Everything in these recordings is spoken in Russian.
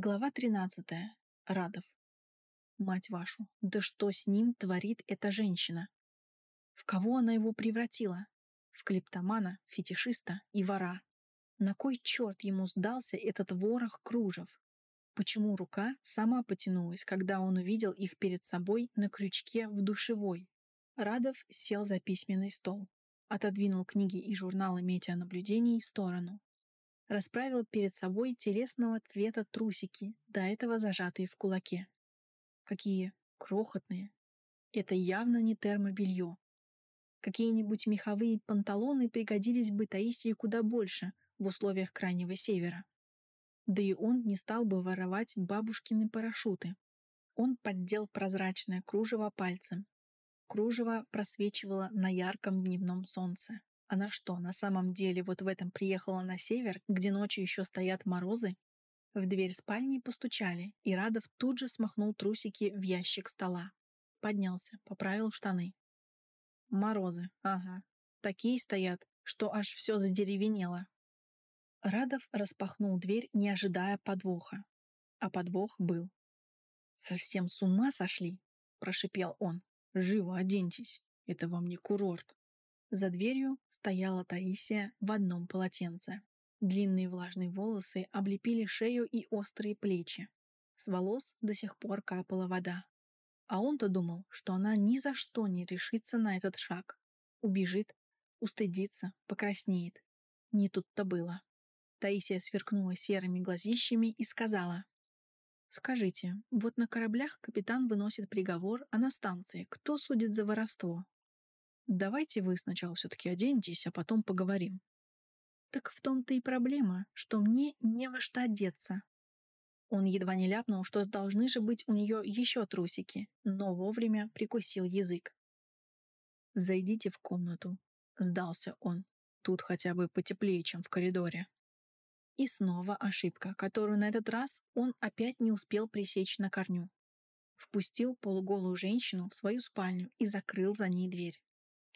Глава 13. Радов. Мать вашу, да что с ним творит эта женщина? В кого она его превратила? В клептомана, фетишиста и вора. На кой черт ему сдался этот ворох кружев? Почему рука сама потянулась, когда он увидел их перед собой на крючке в душевой? Радов сел за письменный стол, отодвинул книги и журналы метеонаблюдений в сторону, расправил перед собой телесного цвета трусики, до этого зажатые в кулаке. Какие крохотные. Это явно не термобелье. Какие-нибудь меховые панталоны пригодились бы Таисии куда больше в условиях Крайнего Севера. Да и он не стал бы воровать бабушкины парашюты. Он поддел прозрачное кружево пальцем. Кружево просвечивало на ярком дневном солнце. Она что, на самом деле вот в этом приехала на север, где ночью еще стоят морозы? В дверь спальни постучали, и Радов тут же смахнул трусики в ящик стола. Поднялся, поправил штаны. Морозы, ага. Такие стоят, что аж все задеревенело. Радов распахнул дверь, не ожидая подвоха. А подвох был. «Совсем с ума сошли?» – прошипел он. «Живо оденьтесь, это вам не курорт». За дверью стояла Таисия в одном полотенце. Длинные влажные волосы облепили шею и острые плечи. С волос до сих пор капала вода. А он-то думал, что она ни за что не решится на этот шаг. Убежит, устыдится, покраснеет. Не тут-то было. Таисия сверкнула серыми глазищами и сказала. «Скажите, вот на кораблях капитан выносит приговор, а на станции кто судит за воровство? Давайте вы сначала все-таки оденетесь, а потом поговорим. Так в том-то и проблема, что мне не во что одеться. Он едва не ляпнул, что должны же быть у нее еще трусики, но вовремя прикусил язык. «Зайдите в комнату», — сдался он. «Тут хотя бы потеплее, чем в коридоре». И снова ошибка, которую на этот раз он опять не успел пресечь на корню. Впустил полуголую женщину в свою спальню и закрыл за ней дверь.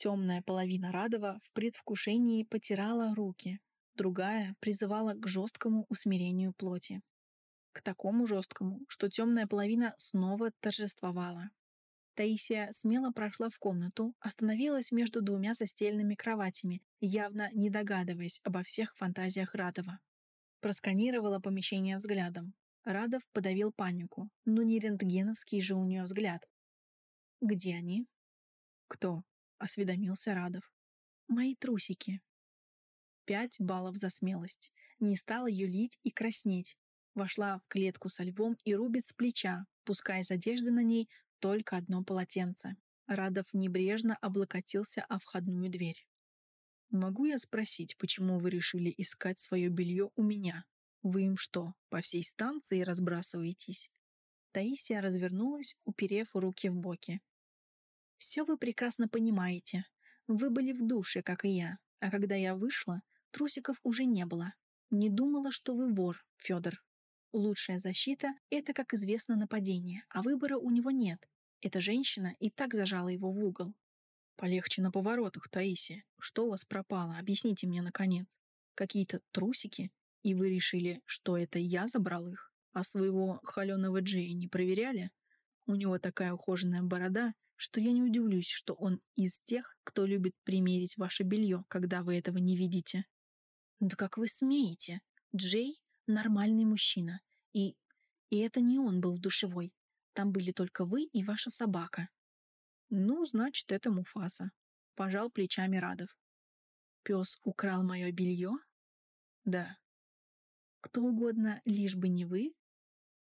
Темная половина Радова в предвкушении потирала руки, другая призывала к жесткому усмирению плоти. К такому жесткому, что темная половина снова торжествовала. Таисия смело прошла в комнату, остановилась между двумя застеленными кроватями, явно не догадываясь обо всех фантазиях Радова. Просканировала помещение взглядом. Радов подавил панику, но не рентгеновский же у нее взгляд. «Где они?» «Кто?» Осведомился Радов. «Мои трусики». Пять баллов за смелость. Не стала юлить и краснеть. Вошла в клетку со львом и рубит с плеча, пуская из одежды на ней только одно полотенце. Радов небрежно облокотился о входную дверь. «Могу я спросить, почему вы решили искать свое белье у меня? Вы им что, по всей станции разбрасываетесь?» Таисия развернулась, уперев руки в боки. Все вы прекрасно понимаете. Вы были в душе, как и я. А когда я вышла, трусиков уже не было. Не думала, что вы вор, Федор. Лучшая защита – это, как известно, нападение, а выбора у него нет. Эта женщина и так зажала его в угол. Полегче на поворотах, Таисия. Что у вас пропало? Объясните мне, наконец. Какие-то трусики? И вы решили, что это я забрал их? А своего холеного Джея не проверяли? У него такая ухоженная борода, что я не удивлюсь, что он из тех, кто любит примерить ваше белье, когда вы этого не видите. Да как вы смеете? Джей — нормальный мужчина. И... и это не он был в душевой. Там были только вы и ваша собака. Ну, значит, это Муфаса. Пожал плечами Радов. Пес украл мое белье? Да. Кто угодно, лишь бы не вы?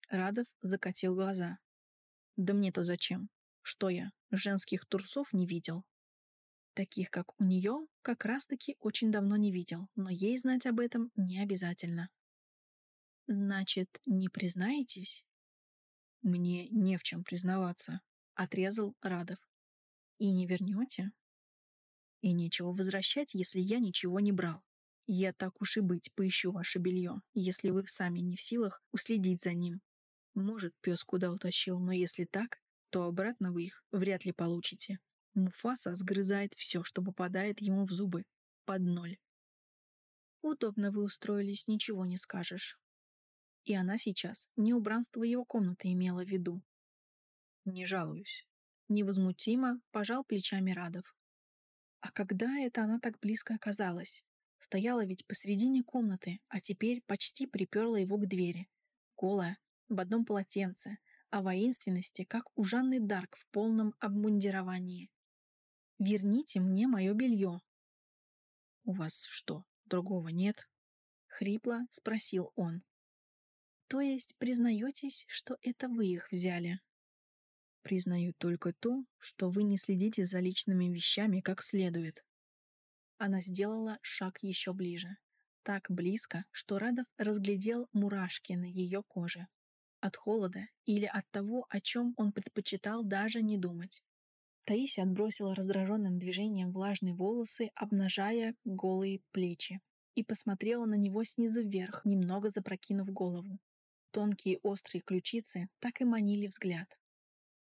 Радов закатил глаза. Да мне-то зачем? Что я, женских турсов не видел? Таких, как у нее, как раз-таки очень давно не видел, но ей знать об этом не обязательно. Значит, не признаетесь? Мне не в чем признаваться, отрезал Радов. И не вернете? И нечего возвращать, если я ничего не брал. Я так уж и быть поищу ваше белье, если вы сами не в силах уследить за ним. Может, пес куда утащил, но если так, то обратно вы их вряд ли получите. Муфаса сгрызает все, что попадает ему в зубы. Под ноль. Удобно вы устроились, ничего не скажешь. И она сейчас не убранство его комнаты имела в виду. «Не жалуюсь», — невозмутимо пожал плечами Радов. А когда это она так близко оказалась? Стояла ведь посредине комнаты, а теперь почти приперла его к двери. Голая, в одном полотенце, о воинственности, как у Жанны Дарк в полном обмундировании. «Верните мне мое белье!» «У вас что, другого нет?» — хрипло спросил он. «То есть признаетесь, что это вы их взяли?» «Признаю только то, что вы не следите за личными вещами как следует». Она сделала шаг еще ближе. Так близко, что Радов разглядел мурашки на ее коже от холода или от того, о чем он предпочитал даже не думать. Таисия отбросила раздраженным движением влажные волосы, обнажая голые плечи, и посмотрела на него снизу вверх, немного запрокинув голову. Тонкие острые ключицы так и манили взгляд.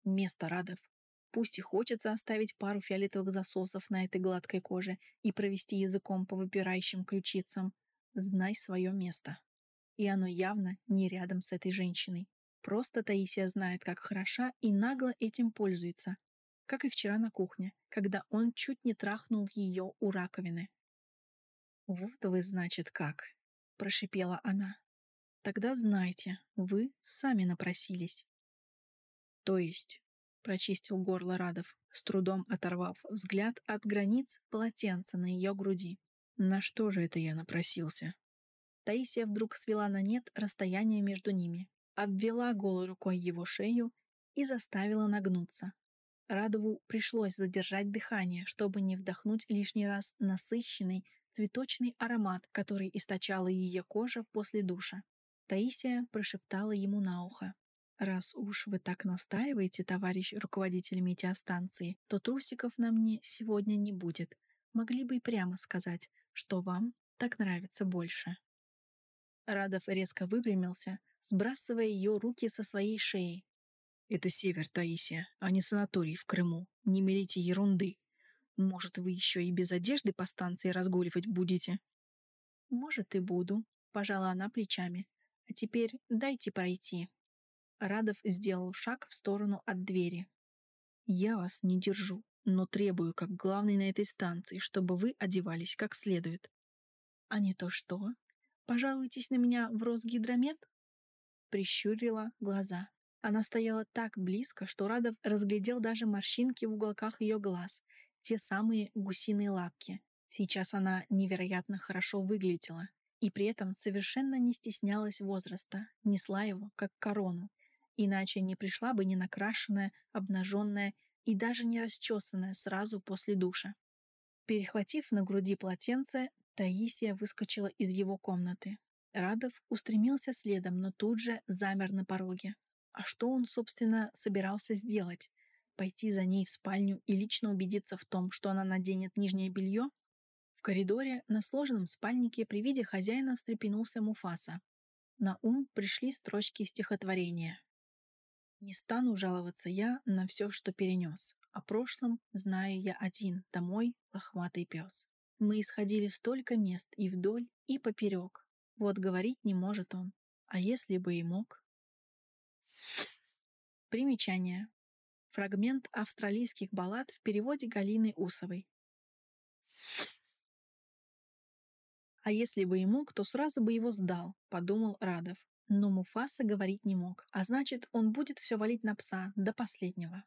Место Радов. Пусть и хочется оставить пару фиолетовых засосов на этой гладкой коже и провести языком по выпирающим ключицам. Знай свое место. И оно явно не рядом с этой женщиной. Просто Таисия знает, как хороша, и нагло этим пользуется. Как и вчера на кухне, когда он чуть не трахнул ее у раковины. «Вот вы, значит, как!» – прошипела она. «Тогда знайте, вы сами напросились». «То есть?» – прочистил горло Радов, с трудом оторвав взгляд от границ полотенца на ее груди. «На что же это я напросился?» Таисия вдруг свела на нет расстояние между ними, обвела голой рукой его шею и заставила нагнуться. Радову пришлось задержать дыхание, чтобы не вдохнуть лишний раз насыщенный цветочный аромат, который источала ее кожа после душа. Таисия прошептала ему на ухо. «Раз уж вы так настаиваете, товарищ руководитель метеостанции, то трусиков на мне сегодня не будет. Могли бы и прямо сказать, что вам так нравится больше». Радов резко выпрямился, сбрасывая ее руки со своей шеи. «Это север, Таисия, а не санаторий в Крыму. Не мелите ерунды. Может, вы еще и без одежды по станции разгуливать будете?» «Может, и буду», — пожала она плечами. «А теперь дайте пройти». Радов сделал шаг в сторону от двери. «Я вас не держу, но требую, как главный на этой станции, чтобы вы одевались как следует». «А не то что?» Пожалуйтесь на меня в Росгидромет?» Прищурила глаза. Она стояла так близко, что Радов разглядел даже морщинки в уголках ее глаз, те самые гусиные лапки. Сейчас она невероятно хорошо выглядела и при этом совершенно не стеснялась возраста, несла его как корону, иначе не пришла бы не накрашенная, обнаженная и даже не расчесанная сразу после душа. Перехватив на груди полотенце, Таисия выскочила из его комнаты. Радов устремился следом, но тут же замер на пороге. А что он, собственно, собирался сделать? Пойти за ней в спальню и лично убедиться в том, что она наденет нижнее белье? В коридоре на сложенном спальнике при виде хозяина встрепенулся Муфаса. На ум пришли строчки стихотворения. «Не стану жаловаться я на все, что перенес. О прошлом знаю я один, домой лохматый пес. Мы исходили столько мест и вдоль, и поперек. Вот говорить не может он. А если бы и мог? Примечание. Фрагмент австралийских баллад в переводе Галины Усовой. А если бы и мог, то сразу бы его сдал, подумал Радов. Но Муфаса говорить не мог, а значит, он будет все валить на пса до последнего.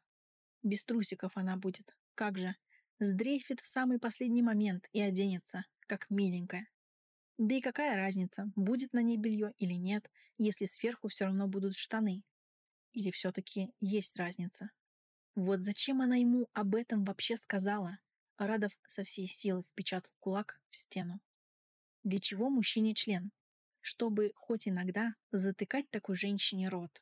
Без трусиков она будет. Как же, сдрейфит в самый последний момент и оденется, как миленькая. Да и какая разница, будет на ней белье или нет, если сверху все равно будут штаны? Или все-таки есть разница? Вот зачем она ему об этом вообще сказала? Радов со всей силы впечатал кулак в стену. Для чего мужчине член? Чтобы хоть иногда затыкать такой женщине рот.